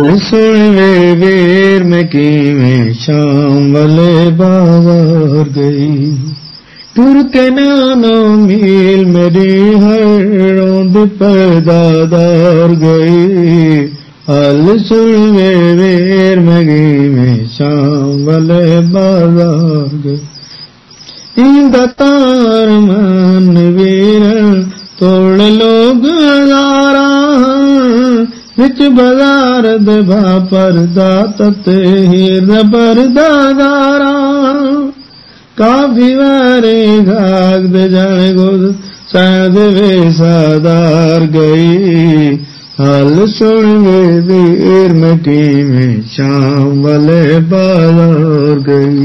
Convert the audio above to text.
Soon way where में की मैं शाम वाले बाज़ार गई। तुर के नानो मील मेरी हर रोंद पर दादार गई। अल सुन में वेर में की मैं शाम वाले बाज़ार गई। ईंदा विच बाज़ार देबा पर तत हीर परदा दारा काफ़ी वारे घाग दे जाने को शायद वे सादार गई हाल सुन वे देर में किमें शाम वाले बाज़ार गई